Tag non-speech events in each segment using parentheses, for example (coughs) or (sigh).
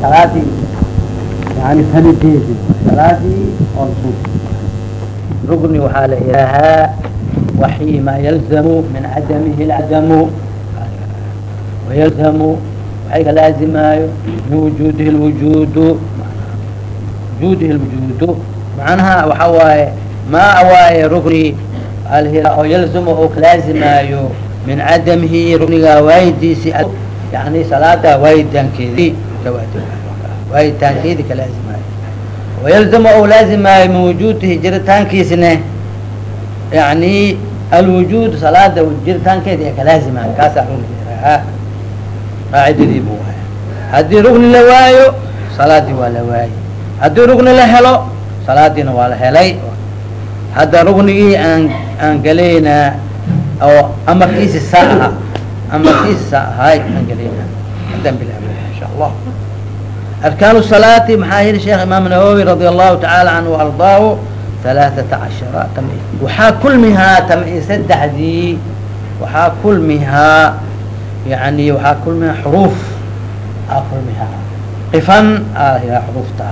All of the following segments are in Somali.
salaadii yani sanideedi salaadii oo suuf rugni waxaa la ihaahaa waxi ma yalzamu min cadamihi lcadamu wayalzamu waxay ka laazimaayo min wujuudihi lwujuudu wujuudihi lwujuudu macnaha waxa waaye maa waaye rugni oo yalzamu oo kalaazimaayo min cadamihi rugniga waayidiisi yani salaada waayidaankeedi waayitaankeedi kalaazimayo wayalzamu ou laazimaayo min wujuudihi jiritaankiisne yani alwujuud salaada jiritaankeedi ee kalaazimayo kaasaa rugni qaacidadii bu waaya haddii rugni la waayo salaadii waa la waayey haddii rugni la helo salaadiina waa la helay hadda rugnigii aan aan gelaynaa oo amarkiisi saa aha amarkiisi saa ahay aan arkaan salaati maxaa yihi sheekh imaam nawowi radi allahu tacaala canhu وardaahu halaaثata cashara waxaa kulmihaa tam-i saddexdii waxaa kulmihaa yani waxaa kulmihaa xuruuf aa kulmihaa qifan aa lahihaa xuruufta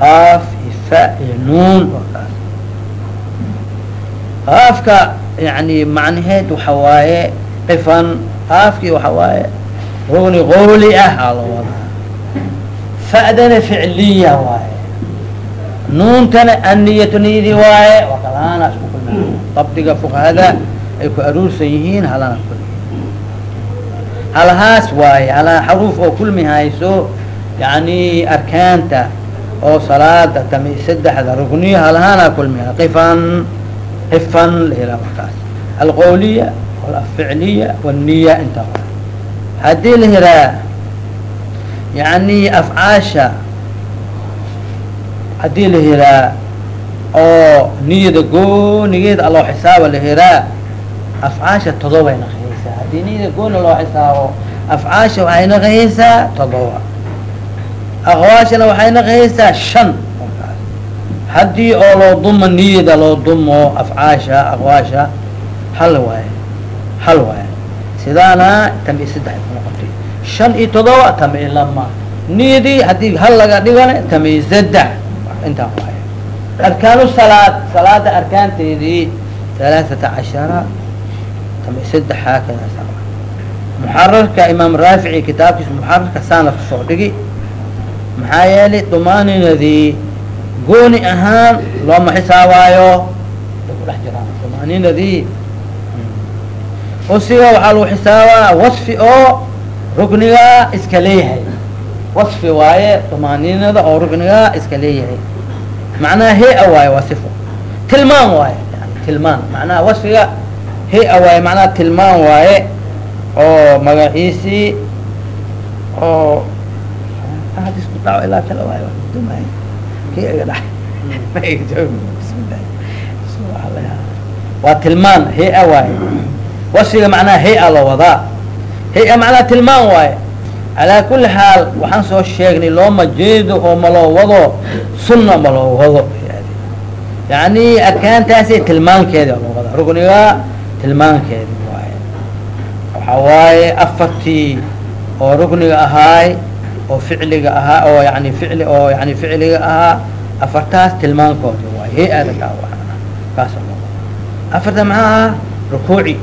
qaaf ifa iyo nuun kaas qaafka yani macnaheed waxa waaye qifan qaafkii waxa waaye rugni qowli ah aa la wadaa fa'dana ficliya waaye nuuntana anniyatu niyadii waaye waa kalaana isku kulmi dabdiga fuqahada ay ku aruursan yihiin halana kulmi halahaas waaye halaa xaruuf oo kulmi hayso yani arkaanta oo salaada tami saddexda rugniya halahaana kulmiha qifan qifan layihaha markaas alqowliya alficliya wاniya inta haddii la yiraa yani afcaasha haddii la yiraa oo niyada goonigeeda aloo xisaaba la yiraa afcaasha todobay naqayeysaa haddii niyada gooni loo xisaabo afcaasha waxay naqayeysaa todoba. Aqwaashana waxay naqayeysaa shan. Haddii oo loo dumo niyada loo dumo afcaasha aqwaasha hal waaye hal waaye sidaana tami saddex ku noqotay shan iyo todoba tami lama. Niyadii haddii hal laga dhigana tami saddex. Intaa waaye arkaanu salaad salaada arkaanteedii halaaثata cashara tami saddex haakada muxararka imaam raafici kitaabkiisa muxararka saana ku soo dhigi. Maxaa yeelay dumaaninadii gooni ahaan looma xisaabaayo ay ku jiraan dumaaninadii usiga waxaa lagu xisaabaa wasfi oo rukniga iska leeyahay. Wasfi waaye dumaaninada oo rukniga iska leeyahay. Macnaha hea waaye waa sifo tilmaan waaye. Tilmaan. Macnaha wasfiga hea waaye macnaha tilmaan waaye oo magaciisii oo waa tilmaan. Hea waaye wasfiga macnaha hea loo wadaa hea macnaha tilmaan waaye calaa kuli xaal waxaan soo sheegnay looma jeedo oo ma loo wado sunna ma loo wado. Yani arkaantaasi tilmaankeedi loo wadaa rugniga tilmaankeedi waaye. Waxa waaye afartii oo rugniga ahaay oo ficliga ahaa oo yani ficli oo yani ficliga ahaa afartaas tilmaankoodi waay hay'ada kaa kaas afarta maxaa? Ahaa rukuuci.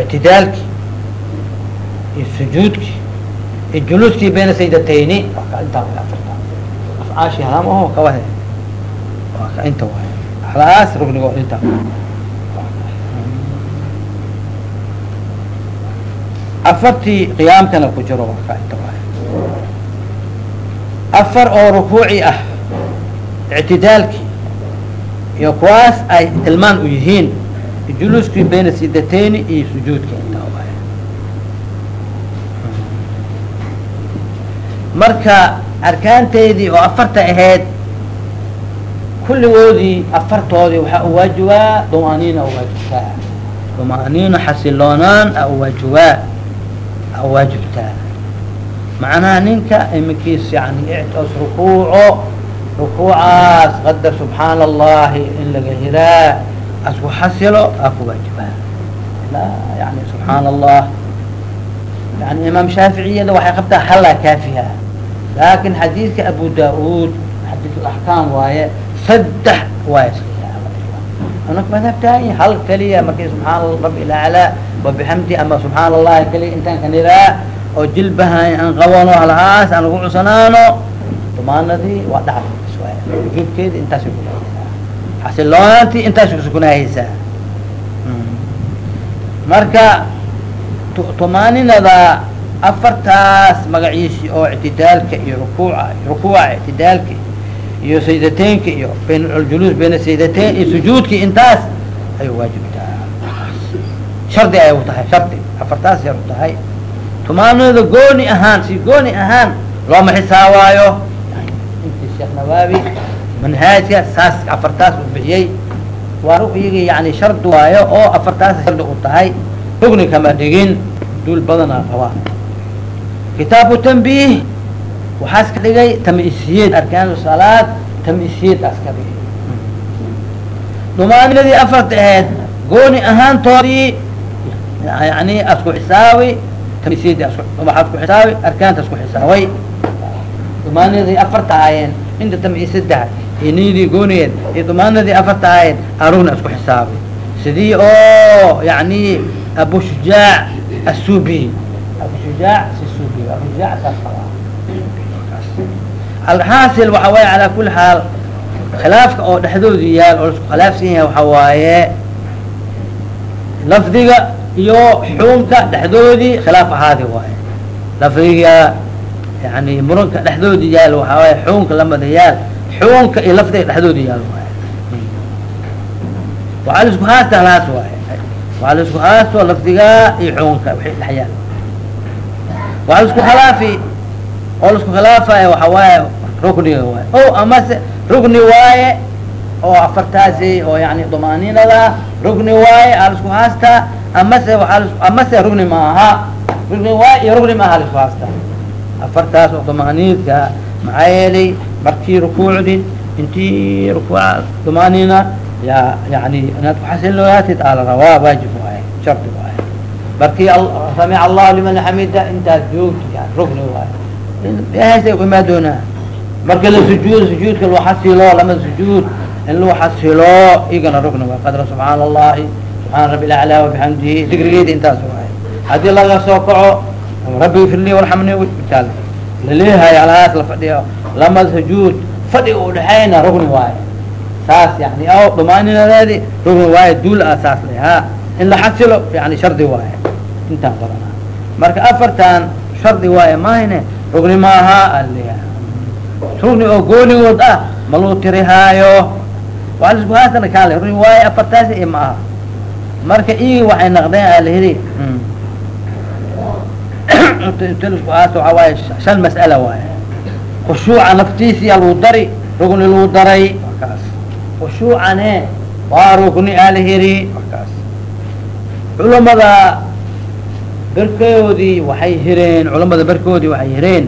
Ictidaalki iyo sujuudki iyo juluuskii bayna saydatayni ka intaa inta waay halaas rugnigo inta afartii qiyaamkana ku jiro waa ka inta afar oo rukuuci ah ictidaalkii iyo kuwaas ay tilmaan u yihiin juluuskii bayna sidatayni iyo sujuudki intaa waay marka arkaanteydii oo afarta ahayd kulligoodii afartoodii waxaa uwaajibaa dumaaniina uwaajibtaa dumaaniina xasiloonaan a uwaajibaa a uwaajibtaa macnaha ninka iminkiis yani ictos rukuuco rukuucaas qadar subxaana allahi in laga hiraa asku xasilo aa ku waajibaa. Ilaa yani subxaana allah yani imaam shaaficiyada waxay qabtaa halaa kaafiha laakin xadiidka abu da'uud xadiid axkaam waaye saddex anak madhabtahay hal keliya markii subxaan rabi ilaclaa wabixamdi ama subxaan allahi keliya intaan kaniraa oo jilbahay aan qabano halahaas aan lagu cusanaano dumaanadii waa dhacdas waay wujuubkeedi intaasay kunahaysaa xasiloonantii intaasay kusukunahaysaa marka tumaaninada afartaas magaciisi oo ictidaalka iyo rukuuca rukuuca ictidaalka iyo saydateynka iyo bayn aljuluus bayna saydateyn iyo sujuudki intaas ayay waajibtaa shardi ay u tahay shardi. Afartaas yar u tahay. Tumaanada gooni ahaan si gooni ahaan looma xisaabaayo inti sheekh nawaabi manhaajka saas afartaas u bixiyey waa rukyigi yani shardi waayo oo afartaas shardi u tahay. Rugni kama dhigin duul badanaa qabaa kitaabu tanbiih. Waxaas ka dhigay tamisiyeed arkaan salaad tamisiyeed aas ka dhigay. Dhumaaninadii afarta aheyd gooni ahaantoodii yani asku xisaabi tamisiyeed waxaad ku xisaabi arkaanta asku xisaabay. Dhumaaninadii afarta ahaayeen inta tamisidaha iyo niyadii goonigeed iyo dhumaaninadii afarta ahaayeen arugna asku xisaabay sidii oo yani abu shujaac asubi abu shujaac sisubi abu shujaac saas qabaa alxaasil waxa waaye calaa kuli xaal khilaafka oo dhexdoodi yaal oo la isku khilaafsan yahay waxa waaye lafdiga iyo xuunka dhexdoodii khilaaf ahaadi waaye lafdiga yani muranka dhexdoodi yaal waxa waaye xuunka lamada yaal xuunka iyo lafdiga dhexdoodi yaal waaye waxaa la isku haasta halaas waaye waxaa la isku haasto lafdiga iyo xuunka wixii dhex yaal la isku khilaafi. Oo la isku khilaafaya waxa waaye rukniga waaye. O amase rukni waaye oo afartaasi oo yani dumaaninada rukni waaye aa la isku amase waaa amase rukni maaha rukni waaye iyo rukni maaha la isku haastaa afartaas oo dumaaniidka maxaa yeelay markii rukuucdi intii rukuuca dumaanina ya yani inaad kuxasilooyaatid aa la rabaa waajib waaye shardi waaye markii samic allahu liman xamida intaad joogto yani rukni waaye hasa imaa doonaa marka la sujuudo sujuudka loo xasilo lamada sujuud. In loo xasilo igana rukni waay qadra subxaana allahi subxaana rabi laclaa wabixamdihi digrigeeda intaas waaye haddii laga soo kaco rabbi ifirli warxamni taal. Laleeyahay alahaas la fadhiyo. Lamada sujuud. Fadhiga udhexayna rukni waaye saas yani o dhumaaninadeedi rukni waaye duul ah saas ha in la xasilo yani shardi waaye intaan badanaa marka afartan shardi waaye mahayne rugni maaha alya rugni oo goonigood ah ma luu tirihaayo waa la isku haasana kaale rugni waaye afartaasi i ma aha marka igi waxay naqdeen alhiri (coughs) inta la isku haasto waxaa waaye shan mas'ala waaye. Khushuuca naftiisiya lagu dari rugni lagu daray wakaas khushuucane waa rugni alhiri wakaas culamada berkoodii waxay hireen culamada berkoodii waxay hireen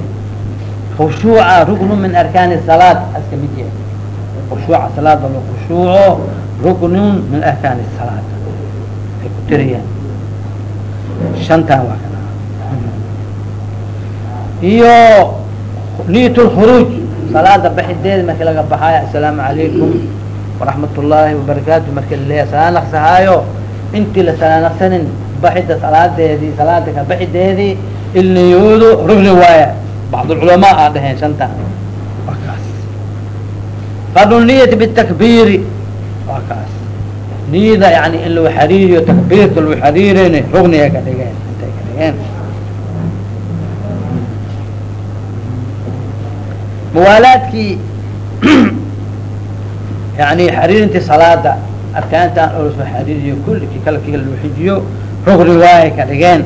khushuuca ruknu min arkaani salaad aska mid yahay. Khushuuca salaada la khushuuco ruknun min arkaani salaad. Ay ku tiriyeen shantaan waa kana iyo niyat lkhuruuj salaada baxideeda markii laga baxaayo assalaamu calaykum waraxmat ullaahi wabarakaatu markii naqsahaayo intii la salaa naqsanin baxida salaadeedii salaada ka baxideedii ilniyoodu rugni waaya bacdulculamaa aa dhaheen shantan waa bitakbiiri. Waa kaas. Niyada yani in lagu xariiriyo takbiirta lagu xariirin rugniga ka dhigeen intay ka dhigeen. Muwaalaadkii (clears throat) yani xariirintii salaada arkaantan oo xariiriyo kulli ki kala kii loo xijiyo rugni waayay ka dhigeen.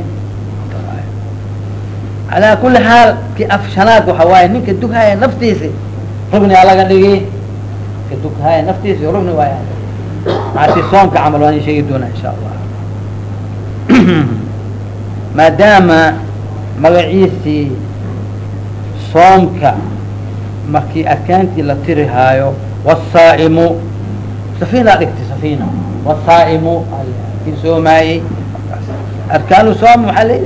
Calaa kuli xaal ki afshanaad waxa waaye ninka dughaya naftiisi rugnigaa laga dhigi. Ka dughaya naftiisi rugni waaya maasi soomka camal waan sheegi doonaa insha allah. (clears throat) Maadaama magaciisii soomka markii arkaantii la tirihaayo wasaa'imu safina dhigtay safina wasaa'imu kii soomaayey arkaanu soom waxaa la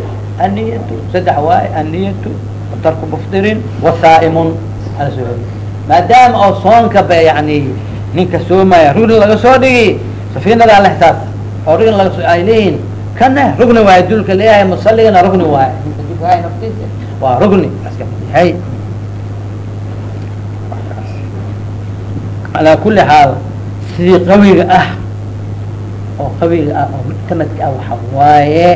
anniyatu saddex waaye anniyatu watarku mufdirin wasaa'imun ala soo heli maadaama oo soonka ba yani ninka soomaya rugni laga soo dhigi safiinadaa la xisaabta oo rugni laga soo ay leeyihiin kana rugni waaye dulka leeyahay musaligana rugni naftiisa waa rugni aska yahay calaa kuli xaal sidii qawiga ah oo qawiga ah oo muctamadka ah waxa waaye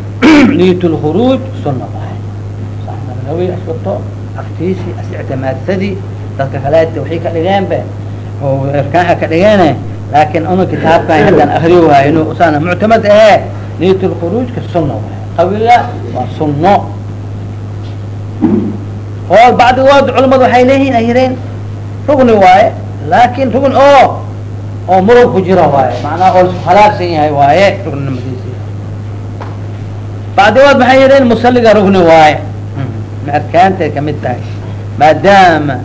(clears throat) niyat lkhuruuj sunna waaye saxnanawi aswato aftiisi as dadka kaleeta waxay ka dhigeen be oo erkaanka ka dhigeene laakin una kitaabkan haddaan akri waayno saana muctamad ahe niyat lkhuruujka sunna waaye qawiga waa sunno. Oo bacdigood culamadu waxay leeyihiin ay yireen rugni waaye laakin rugn oo oo murug ku jira waaye. Macnaha oo isku khilaafsan yahay waaye rugnimadiisi bacdigood maxay yidheen musaliga rugni waaye? Ma arkaantay ka mid tahay. Maadaama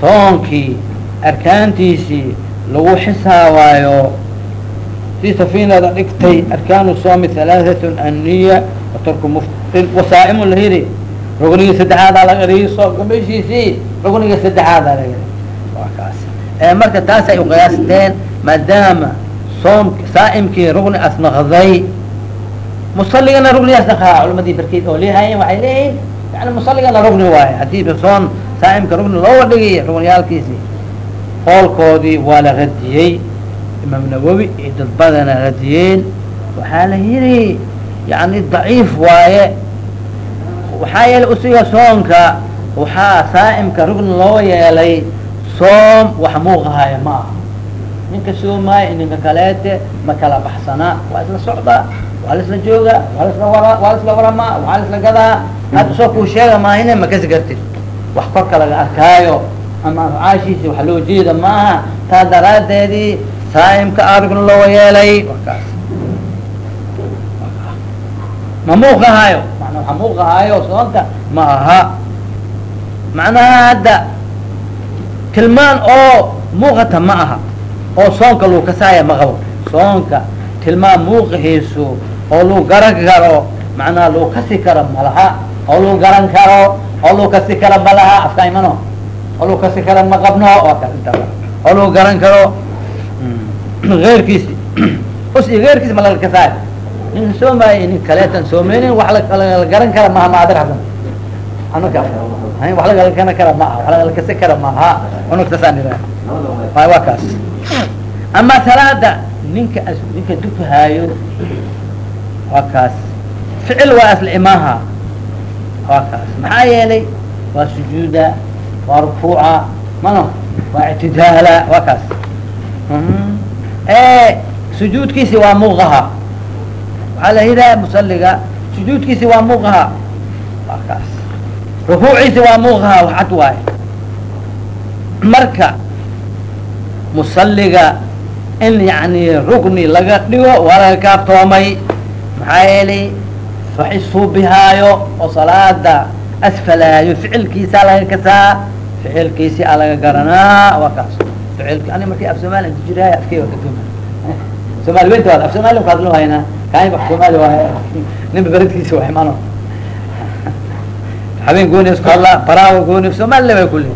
soonkii arkaantiisii lagu xisaabaayo si safinada dhigtay arkaanu soomi halaaatun anniya watarku muftin. Wasaa'imu la yidhi rugnigii saddexaadaa laga dhigi soomka meshiisii rugnigii saddexaadaa laga waa kaas marka taas ay uqiyaasteen maadaama soom saa'imkii rugni asnaqday musaligana rugni asnaqaa culamadii barkeed oo leehayen waxay leeyihiin yani musaligana rugni waaye. Haddii soon saa'imka rugni looga dhigay rugniyaalkiisii qoolkoodii waa la radiyey imaam nawowi iyo dad badana radiyeen. Waxaa la yidhi yani daciif waaye. Waxaa yeelay usiga soonka waxaa saa'imka rugni loo yeelay soom wax muuqahaya ma aha. Ninka soomaayo ninka kaleete ma kala baxsanaa waa isla socdaa waa la isla joogaa waa lasla wara waa la isla waramaa waa la isla gadaa. Hadda soo kuu sheega maahine ma kasi kartid. Wax korka laga arkaayo ama afcaashiisi wax loo jeeda ma aha. Taa daraadeedii saa'imka arugna loo yeelay. Wakaas ma muuqahaayo manaa waxa muuqahaayo soonka ma aha. Macnaha hadda tilmaan oo muuqata ma aha oo soonka lagu kasaaya ma qabo soonka tilmaan muuqihiisu oo lagu garan karo macnaha lagu kasi karo malaha oo lagu garan karo oo lagu kasi karo malaha afka imano oo lagu kasi karo ma qabno oo lagu garan karo. Eyrkiisi (clears throat) (clears throat) us iyo eyrkiisi ma laga kasaayo. Nin soomaayo nin kaleetan soomeynin wax la garan kara maha ma adag kana kara ma aha wax lagala kasi kara maaha unagtasaan waa kaas. Ama salaada ninka ninka dukahaayo waa kaas. Ficil waa asla imaaha. Waa kaas. Maxaa yeelay waa sujuuda waa rukuuca mano waa ictidaala waa kaas. Sujuudkiisi waa muuqaha waxaa la yihaha musaliga sujuudkiisi waa muuqaha waa kaas rukuuciisi waa muuqaha wax cad waaye. Marka musaliga in yani rugni laga dhigo waa laga kaabtoomay maxaa yeelay wax isuubihaayo oo salaada asfalaayo ficilkiisaa laga kasaa ficilkiisi a laga garanaa waa kaas. Ficilki ani markii af somalia kujiraay afkey waa kaduma somaali wenta waad af somalia ka hadlo haynaa kaani wax somaali waay ninba beredkiisa waa imano habeen gooni isku hadlaa baraawa gooni somalia way kuli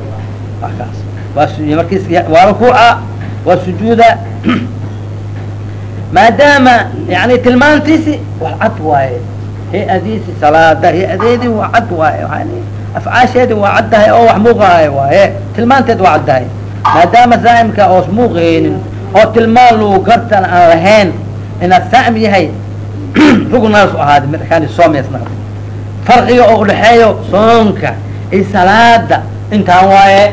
waa su markis waa rukuuca waa sujuuda. (clears throat) Maadaama yani tilmaantiisi wax cad waaye. Hay'adiisi salaada hay'adeedii waa cad waaye. Afcaasheedi waa caddahay oo wax muuqahay waaye. Tilmaanteed waa caddahay maadaama saa'imka oos muuqaynin oo tilmaan lagu gartan aan lahayn inaad saa'im yahay (clears throat) rugnaasu ahaada markaan soomaysna farqiga oo udhaxeeyo soonka iyo salaada intaan waaye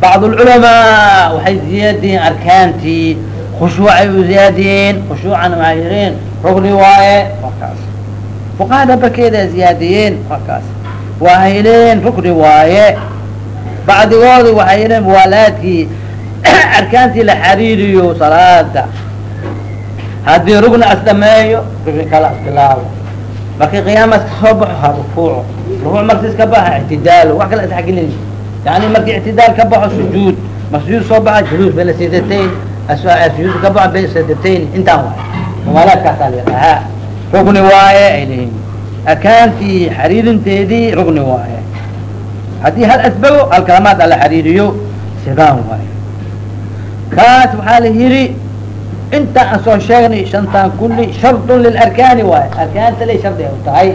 bacd lculamaa waxay ziyaadiyeen arkaantii khushuucay u ziyaadiyeen khushuucana waxay yidheen rugni waaye waa kaas fuqahada barkeeda ziyaadiyeen. Waa kaas waxay leeyiin rugni waaye. Bacdigooda waxay yidheen muwaalaadkii (clears throat) arkaantii la xariiriyo salaada haddii rugni as dhameeyo rugni kala asbilaabo markii qiyaamaas ka soo baxo ha rukuuco rukuuc markiis ka baxa ictidaalo wax kala isxagilin yani markii ictidaal ka baxo sujuud mar sujuud soo baxa juluus bayna sidatayn sujuud ka baxo bayna sidatayn intaan waay muwaalaadkaasaa la yidhahaa rugni waaye ay lehiin arkaantii xariirinteedii rugni waaye. Haddii hal asbago alkalamaad ala xariiriyo sidaan waaye. Kaas waxaa la yidhi inta aan soo sheegnay shantaan kulli shardun lilarkaani waaye arkaanta lay shardi ay u tahay.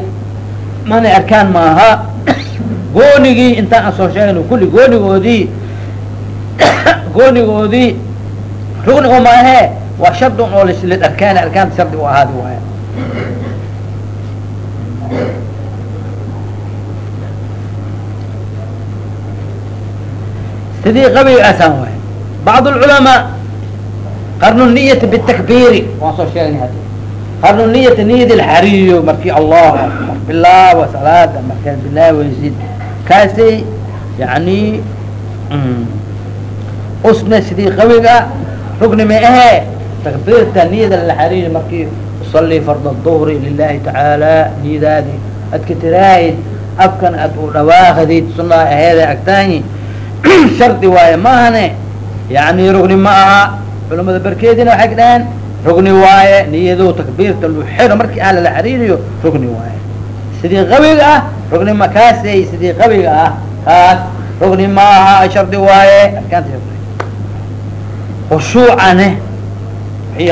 Mana arkaan maaha. (coughs) Goonigii intaan aan soo sheegnay kulli goonigoodii (coughs) goonigoodii rugni oo maahe waa shardun oo lilarkaani arkaanta shardi u ahaadi waaye sidii qabiga asaan waay. Bacd اlculamaa qarnu niyati btakbiri waan soo sheegnay hadi qarnu niyati niyadi lxariyo markii allah akbar bilaawa salaada markaad bilaaweysid kaasay yani usna sidii qabiga rugni ma ahe takbiirta niyada laxariyo markii usalii farda duhri lilahi tacaala niyadaadi adka tiraahid afkan ad u dhawaaqdid sunaa aheeda agtaani shardi waaye maahane yani rugni ma aha culamada barkeedina waxay dhaheen rugni waaye niyado takbiirta lu xiro markii ah lala xariiriyo rugni waaye. Sidii qabiga ah rugni ma kaasay sidii qabiga ah kaas rugni ma aha shardi waaye arkaanta shardi khushuucane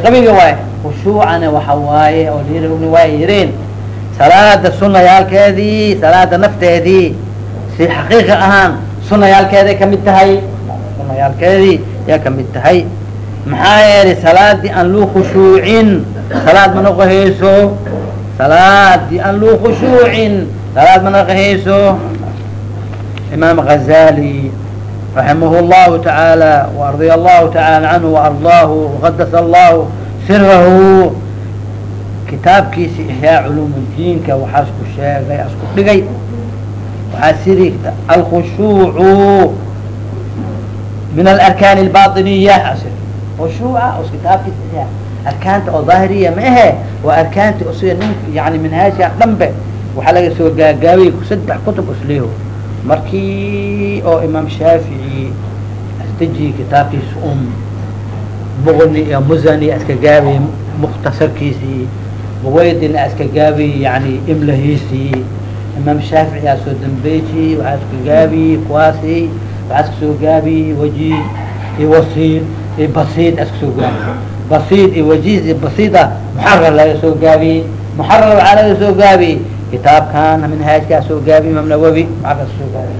qabiga waaye khushuucane waxa waaye oo layiri rugni waaye yireen. Salaada sunayaalkeedii salaada nafteedii si xaqiiqa ahaan sunayaalkeeday ka mid tahay sunayaalkeedii yaa ka mid tahay maxaa yeelay salaadii aan luu khushuucin salaad ma noqohayso salaadii aan luu khushuucin salaad ma noqohayso imaam غazali raximah اllahu taعaalى وarضiya allahu taعala canhu وardaahu وqadas allahu sirahu kitaabkiisi ihyaa culum diinka waxaas ku sheegay as ku dhigay waxaa siri alkhushuucu min alarkaan اlbaطiniya khushuuca os kitaabkiisa arkaanta oo daahiriya ma ahe waa arkaanta nin yani minhaajka dhanbe waxaa laga soo gaagaabay saddex kutub usliho markii oo imaam shaafici asdeji kitaabkiisa um muqni iyo muzani aska gaabay mukhtasarkiisii buwaydina aska gaabay yani imlahiisii imaam shaafici aa soo dambeji waxaa iska gaabi kuwaasi waxaa iska soo gaabi wajiz iyo wasiid iyo basiid aska soo gaabi basiid iyo wajiz iyo basiida muxarar laga soo gaabi muxarar waxaa laga soo gaabi. Kitaabkan minhaajkaa soo gaabi imaam nawawi maxaa soo gaabi.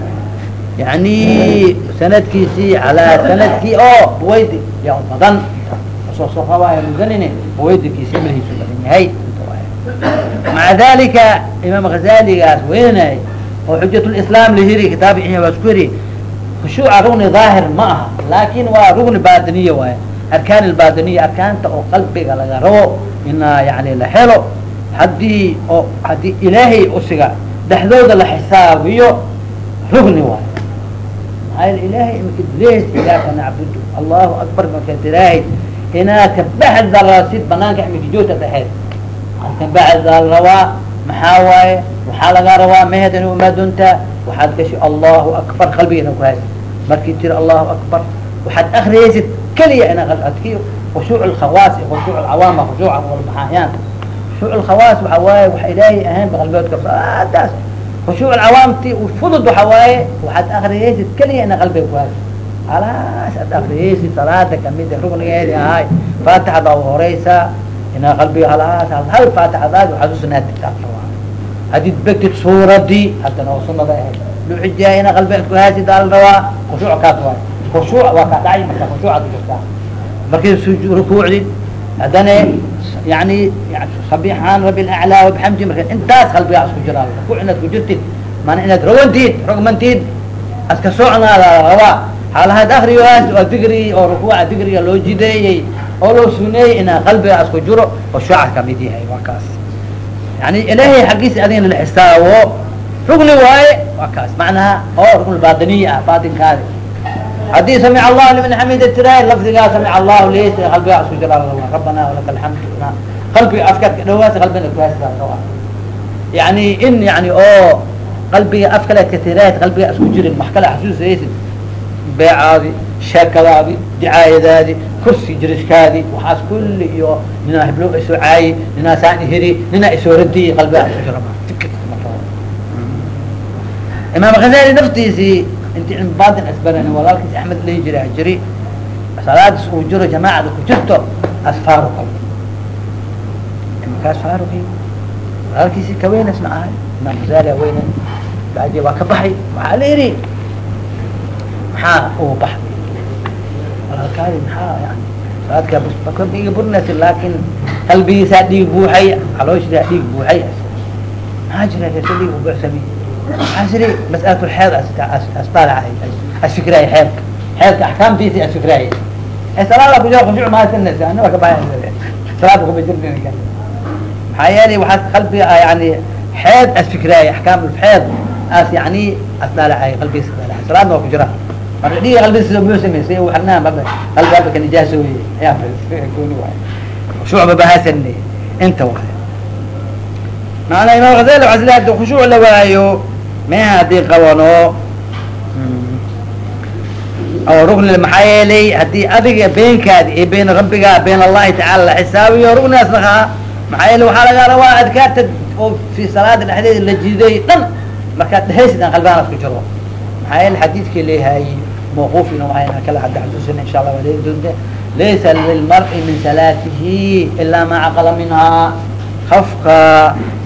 Yani sanadkiisii calaa sannadkii oo buwaydi yaa badan. Soo qabaayo musanine buwaydikiisi imlahiisu badan yahay. Maca dalika imaam hazaligaas weynay oo xujat lislaam lahiri kitaab waa isku yiri khushuuca rugni daahir ma aha. Laakin waa rugni batiniya waay arkaan lbatiniya arkaanta oo qalbiga laga rabo inaa yani la helo haddii oo haddii ilaahay usiga dhexdooda la xisaabiyo rugni waay maxaa ilahay imkadlees ilaaka nacbudu. Allahu akbar marka tiraahid inaa kabaxda rasid banaanka imika joogta dhexeed kabacda rabaa maxaa waaye? Waxaa lagaa rabaa? Mehed ina umaaduntaa waxaad gashi allahu akbar qalbiga ina ku haysa markii tiri allahu akbar waxaad akriyaysid keliya ina adki khushuuc lkhawaas iyo khushuuc alcawaama khushuuca walmaxaayaan khushuuc lkhawaas waxa waaye waxa ilaahay ahayn ba qalbigoodka daas khushuuc alcawaamti fudud waxa waaye waxaad akriyaysid keliya ina qalbiga ku haysa alaas aad akriyaysid salaada ka mid rugnigeedi ahaay faatixada u horeysa. Inaa qalbiga halaas hal faatixadaas waxaad usanaatid hadid begtid suuradii haddana oo sunada ahayd luxijiya inaa qalbiga ku haasid al rabaa khushuuc kaas waay khushuuc waa kaa dhacay marka khushuucad jirtaa markii su haddana yani sabixaan rabi laclaa wabxamdi marka intaas qalbigaa isku jiraa rukuuc inaad ku jirtid maana inaad rogantid rogmantid aska socnaada rabaa xaalahaad akrigaas waa digri oo rukuuca digriga loo jideeyey oo loo suneeyey inaa qalbiga isku jiro khushuuca ka mid yahay waa kaas yani ilaahay xaggiisa adigna la xisaabo rugni waaye? Waa kaas. Macnaha oo rugn baatiniya ah baatinkaadi haddii samic allahu liman xamida tiraay lafdigaa samic allahu lis qalbigaa isku jira rabbana walaka alxamdu qalbiga afkaad ka dhawaata qalbina kuhaasa yani in yani oo qalbiga af kale ka tiraahid qalbiga isku jirin wax kale xasuusaysid. Beecaadi sheekadaadi dicaayadaadi kursi jiriskaadi waxaas kulli iyo ninaa heblo isoo caayi ninaa saan ihiri ninaa isoo radiyi qalbiga ku jira imaam khazali naftiisii inti cilmi baadin asbaran walaalkiis axmed lihi jira jiri salaadis uu jiro jamaacada ku jirto asfaaru qalbi imankaas faaruqi walaalkiisi kaweynas ma ahay imaam khazali haweyne bacdi waa ka baxay waxaa la yidhi maxaa uu baxay walaalkaadi maxaa yani salaadka dhiiga burnaysa laakin qalbigiisaa dhiig buuxay calooshidaa dhiig buuxay maxaa jira kasa dhiig buuxsami maxaa jiri mas'alat lxeed asbaalahay asfikraay xeedka xeedka axkaamtiisi asfikraay salaada ku jira khushuuc mahadsanaysa ana waa ka baxay salaada kuma jirnin maxaa yeelay waxaas qalbiga yani xeed asfikraay axkaam xeed as yani asbaalahay qalbigiisa asbaalahay salaadna waa ku jira marka dhiiga qalbigiisa muu samaysay xirnaa marka qalbi halka nijaaso wey ayaa gooni waay khushuuc babahaasanne inta waay maana imaam ghazali waxaa sila haddii khushuuc la waayo meha haddii qabano rukni maxaa yeelay haddii adiga beenkaadi iyo been rabbiga been allahi tacala la xisaabiyo ruknigaas nakaa maxaa yeele waxaa lagaa rabaa adkaarta oo fi salaada dhexdeeda la jiiday dhan markaad dhehaysid aan qalbaan asku jiro maxaa yeele xadiidkii leeyahay mawquufina waxayna kala hadda insha allah waa doonta laysa lilmar'i min salaatihi ilaa ma caqala minhaa qofka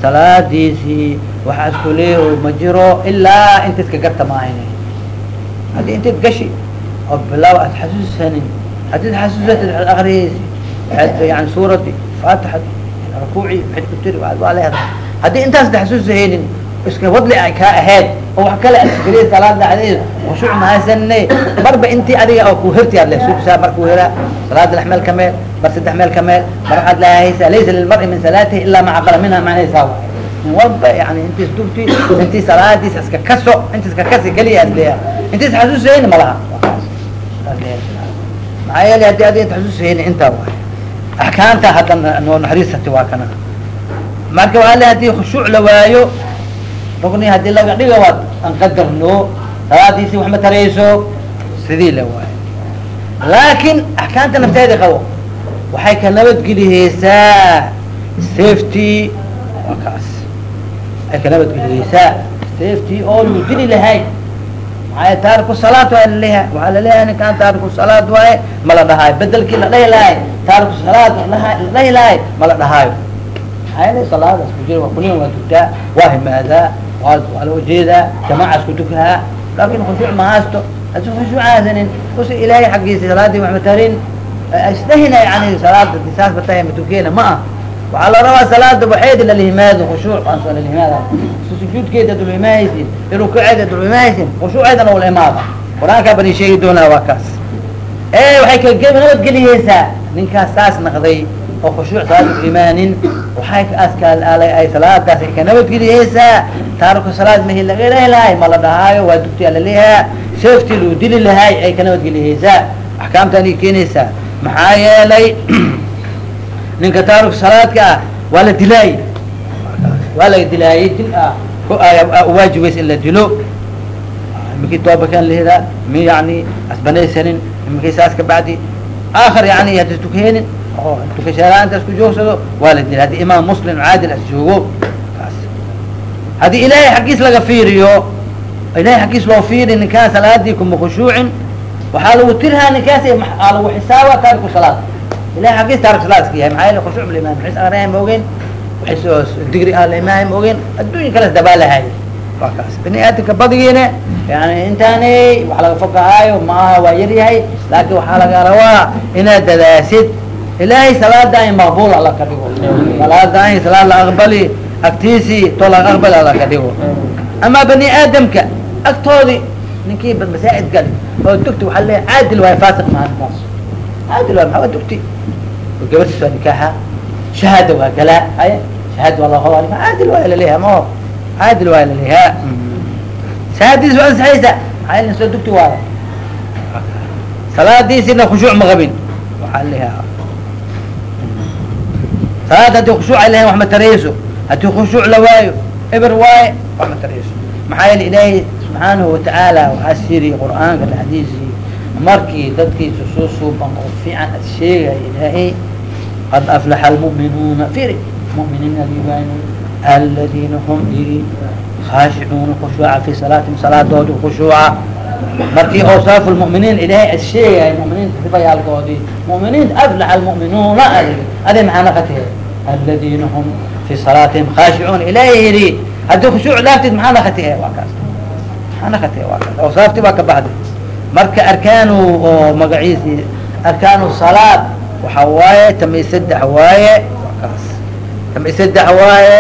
salaadiisii waxaa isku leeyaho ma jiro ilaa inta iska garta maahayne. Haddii intayd gashi oo bilaab aad xasuusanin haddiid xasuusatid waxaad akriyaysi waxaad yani suuradii faatixadi rukuuci waxaad ku tiri waa leedahay haddii intaas xasuusahaynin iska wadli ay kaa ahayd oo wax kale aad fikriya salaad khushuuc mahaysanne marba intii adiga oo ku herti aad leh suugsaa markuu heraa salaada lix meel ka meel mar saddex meel ka meel mar waxaad lahaysaa laysa lilmar'i min salaatihi ilaa ma caqala minha macnaysaa walba yani intiis dugti intii salaadiis iska kaso inti iska kasi keliya ad leeyahay intiis xasuusahayni ma laha maxaa yeele haddii adiga inta xasuusahayni intaa waay axkaamta hadda noo naxariisati waa kana marka waxaa le haddii khushuuc la waayo rugni haddii laga dhiga waad an qadarno salaadiisi wax ma tarayso sidii la waayo laakin axkaamta nafteeda qabo waxay ka nabadgeliheysaa safety. waa kaas waxay ka nabadgeliheysaa safety oo lu dili lahay maxaa taariku salaad waa la leeyahay waxaa la leeyahay ninkaan taariku salaad waaye ma la dhahaayo bedelkii la dhahi lahay taariku salaad la dhahi lahay ma la dhahaayo yeele salaadaas ku jira waa kulin waa dugtaa waa himaadaa waa la u jeedaa jamaacaas ku tukahaa laakin khushuuc ma haasto haddii khushuuc haasanin usa ilaahay xaggiisa salaadii wax ma tarin isdahina yani salaada disaas ba tahay matukeena ma ah waxaa la rabaa salaada waxeedi lalihimaado khushuuc lalihimaada sujuudkeeda ad ulimaahaysin rukuuceeda ad ulimaahaysin khushuuceedana ula imaada qur'aankaa bani sheegi doonaa waa kaas. E waxay ka nabadgeliyeysaa ninkaas saas naqday oo khushuuc salaada u imaanin waxay askaalaalay ay salaadaas ay ka nabadgeliyeysaa taariku salaad mahi laga lahay ma la dhahaayo waa dugtiyaa laleeyahaa safety luu dili lahay ay ka nabadgeliyeysaa axkaamtaan ay keenaysaa. Maxaa yeelay (clears throat) ninka taariku salaadka ah waa la dilaayey waa laga dilaayey dil ah waajibays in la dilo. Imikii toobakan lahedaa mi yani asbanaysanin imikii saas ka bacdi aakar yani haddi tukeenin oo tukashaalaanta isku joogsado waa la dila haddii imaam muslim caadil as joogo haddii ilaahay xaggiis laga fiiriyo ilahay xaggiis loo fiiri ninkaan salaadii kuma khushuucin. Waxaa lagu tirhaa ninkaas aa lagu xisaaba taariku salaad ilahay xaggiis taariku salaad iska yahay maxaa yeele khushuuc malimaan maxis aqrinahay ma ogeyn digri ah laimahay ma ogeyn adduunya kalas dabaalahay waa kaas. Bini aadamka badigiina yani intaanay wax laga fogahaayo maaha waa yar laakin waxaa laga rabaa inaad dadaasid. Ilaahay salaada ay maqbul alla ka dhigo. Salaada ay salaad la aqbali agtiisii to aqbali alla ka dhigo. Ama bani aadamka agtoodi ninkii masaa'id gali oo dugti waxaa leeyahay caadil waay faasiq maha ninkaas caadil waay maxaa waa dugti gabartiis waa nikaaxa shahaada waa galaa haye shahaada waa loo qabaa caadil waa la leeyahay mao caadil waa laleeyahaa shahaadiis waa ansaxaysa maxaa yeele soo dugti waayo salaadiisina khushuuc ma qabin waxaa leeyahaa salaada haddii khushuuc ay lahayn wax ma tarayso haddii khushuuc la waayo eber waaye wax ma tarayso maxaa yeele ilaahay subxaanahu watacaala waxaa siiriyey qur'aanka dhexdiisii markii dadkiisa soo suuban oo fiican ad sheegay ilaahay qad aflaxa almu'minuuna firi mu'miniina libaani aladiina hum ii khaashicuuna khushuuca fi salaatihim salaadooda khushuuca markii awsaaf lmu'miniin ilaahay ad sheegay mu'miniinta sibayaalkoodii mu'miniinta aflaxa almu'minuuna adig adi maxaa naqatee? Aladiina hum fi salaatihim khaashicuuna ilaahay yidhi haddii khushuuc laaftid maxaa naqatee? Waa kaas. Maxaa naqatee? Waa kaas. Awsaaftii baa ka baxday marka arkaanu oo magaciisi arkaanu salaad waxa waaye tami saddex waaye tami saddex waaye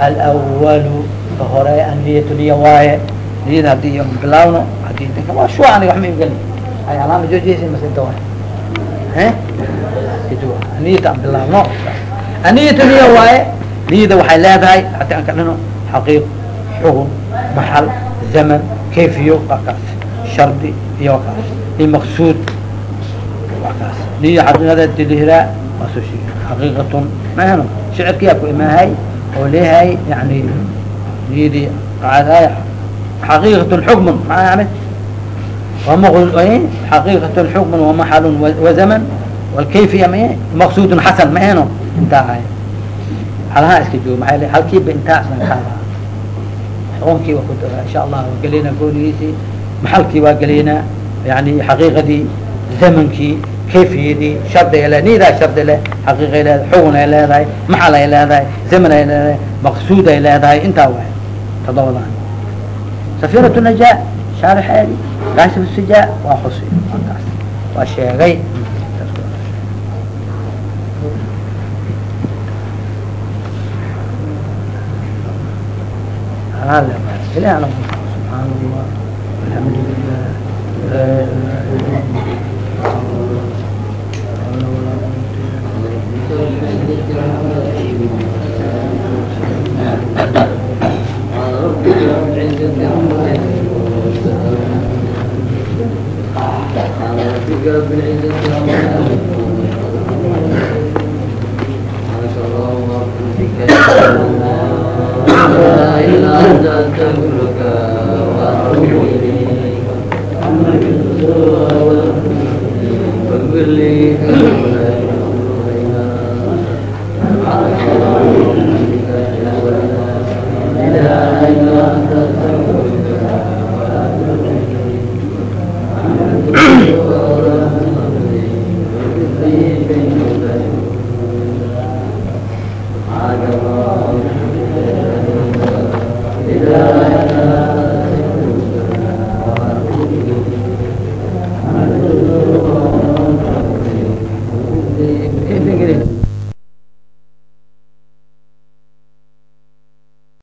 alwalu ka hore anniyatu niya waaye niyada haddii bilaawno haddii dinka waa shuwa aniga waxma igali ay alaama joojiyaysa masida waay he niyata aan bilaawno. Anniyatu niya waaye niyada waxay leedahay haddii aan ka dhino xaqiiq xugun maxal zaman kayfiyo waa kaas. Shardi iyo iyo maqsuud. Waa kaas niya xaqiiqada dilihiraa waa soo sheegi xaqiiqatun mahano shicirkiyaa ku imaahay oo leeyahay yani niyadii qacaadaaya xaqiiqatun xukmun. Maa yani xaqiiqat xukmun wamaxal wazaman walkayfiya ma maqsuudun xasan mahano intaa ahay halahaa iska joogo maaa l halkiiba intaa islan kaada xukunkii waa ku insha allah waa gelaynaa goonigiisii maxalkii waa gelaynaa yani xaqiiqadii zamankii kayfiyadii shardi ay le nidaa shardi leh xaqiiq ay leedahay xugun ay leedahay maxal ay leedahay zaman ay leedahay maqsuud ay leedahay intaa waay toddobadan safiinatu najaa shaarixeedi kaashif sijaa waa xusi kaas waa sheegay ilah subxaan allah alxamdu lilah laa ilaha illa Yeah.